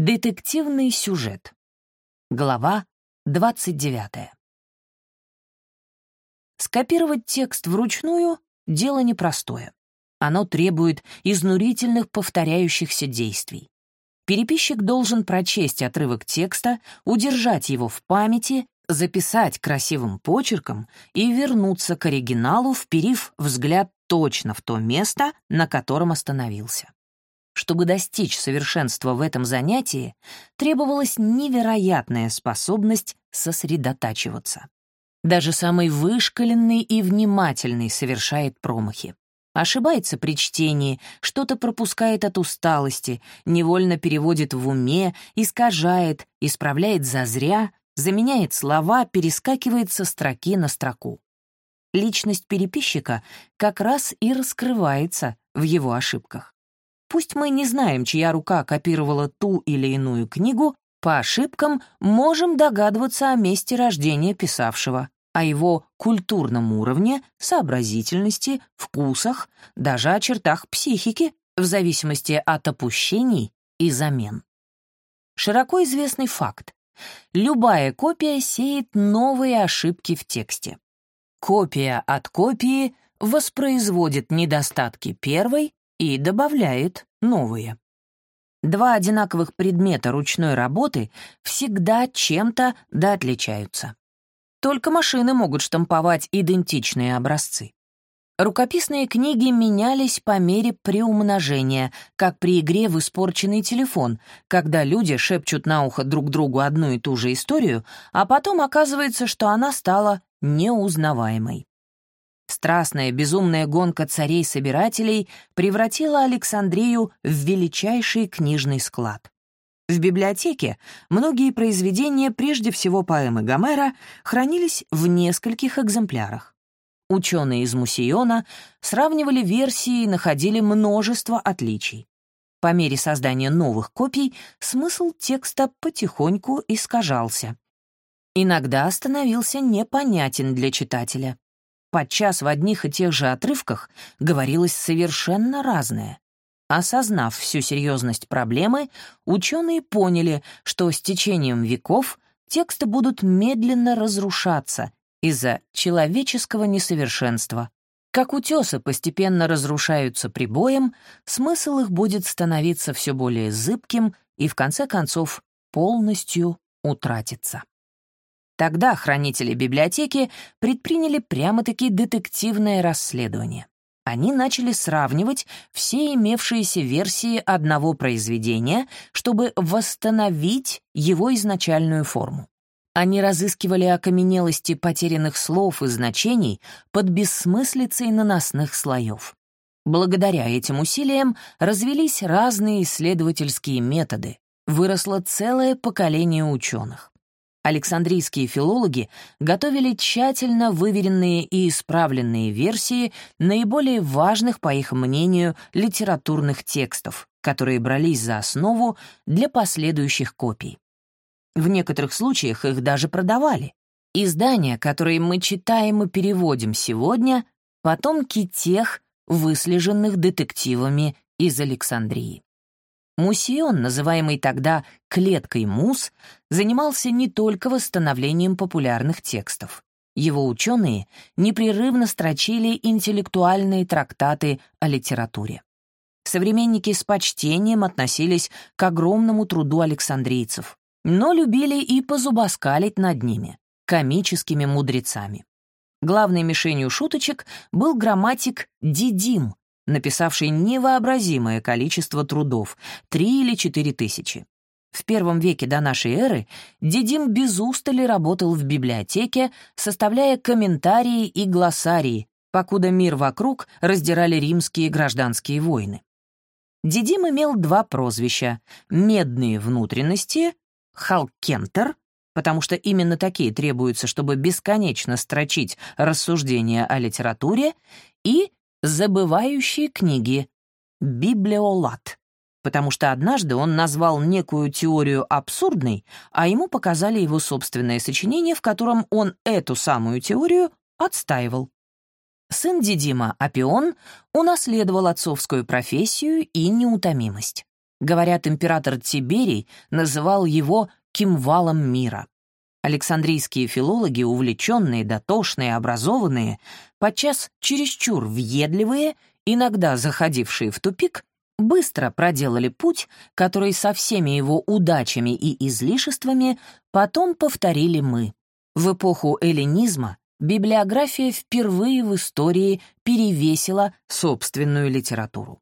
Детективный сюжет. Глава 29. Скопировать текст вручную — дело непростое. Оно требует изнурительных повторяющихся действий. Переписчик должен прочесть отрывок текста, удержать его в памяти, записать красивым почерком и вернуться к оригиналу, вперив взгляд точно в то место, на котором остановился. Чтобы достичь совершенства в этом занятии, требовалась невероятная способность сосредотачиваться. Даже самый вышкаленный и внимательный совершает промахи. Ошибается при чтении, что-то пропускает от усталости, невольно переводит в уме, искажает, исправляет зазря, заменяет слова, перескакивает со строки на строку. Личность переписчика как раз и раскрывается в его ошибках. Пусть мы не знаем, чья рука копировала ту или иную книгу, по ошибкам можем догадываться о месте рождения писавшего, о его культурном уровне, сообразительности, вкусах, даже о чертах психики, в зависимости от опущений и замен. Широко известный факт. Любая копия сеет новые ошибки в тексте. Копия от копии воспроизводит недостатки первой и добавляет новые. Два одинаковых предмета ручной работы всегда чем-то да отличаются. Только машины могут штамповать идентичные образцы. Рукописные книги менялись по мере приумножения, как при игре в испорченный телефон, когда люди шепчут на ухо друг другу одну и ту же историю, а потом оказывается, что она стала неузнаваемой. Страстная, безумная гонка царей-собирателей превратила Александрию в величайший книжный склад. В библиотеке многие произведения, прежде всего поэмы Гомера, хранились в нескольких экземплярах. Ученые из Мусиона сравнивали версии и находили множество отличий. По мере создания новых копий смысл текста потихоньку искажался. Иногда становился непонятен для читателя подчас в одних и тех же отрывках говорилось совершенно разное. Осознав всю серьезность проблемы, ученые поняли, что с течением веков тексты будут медленно разрушаться из-за человеческого несовершенства. Как утесы постепенно разрушаются прибоем, смысл их будет становиться все более зыбким и, в конце концов, полностью утратится. Тогда хранители библиотеки предприняли прямо-таки детективное расследование. Они начали сравнивать все имевшиеся версии одного произведения, чтобы восстановить его изначальную форму. Они разыскивали окаменелости потерянных слов и значений под бессмыслицей наносных слоев. Благодаря этим усилиям развелись разные исследовательские методы, выросло целое поколение ученых. Александрийские филологи готовили тщательно выверенные и исправленные версии наиболее важных, по их мнению, литературных текстов, которые брались за основу для последующих копий. В некоторых случаях их даже продавали. Издания, которые мы читаем и переводим сегодня, потомки тех, выслеженных детективами из Александрии. Мусион, называемый тогда «клеткой мус», занимался не только восстановлением популярных текстов. Его ученые непрерывно строчили интеллектуальные трактаты о литературе. Современники с почтением относились к огромному труду александрийцев, но любили и позубоскалить над ними, комическими мудрецами. Главной мишенью шуточек был грамматик Дидим, написавший невообразимое количество трудов — три или четыре тысячи. В первом веке до нашей эры Дидим без устали работал в библиотеке, составляя комментарии и глоссарии, покуда мир вокруг раздирали римские гражданские войны. Дидим имел два прозвища — «медные внутренности», «халкентер», потому что именно такие требуются, чтобы бесконечно строчить рассуждения о литературе, и забывающие книги, библиолат, потому что однажды он назвал некую теорию абсурдной, а ему показали его собственное сочинение, в котором он эту самую теорию отстаивал. Сын Дидима, Апион, унаследовал отцовскую профессию и неутомимость. Говорят, император Тиберий называл его «кимвалом мира». Александрийские филологи, увлеченные, дотошные, образованные, подчас чересчур въедливые, иногда заходившие в тупик, быстро проделали путь, который со всеми его удачами и излишествами потом повторили мы. В эпоху эллинизма библиография впервые в истории перевесила собственную литературу.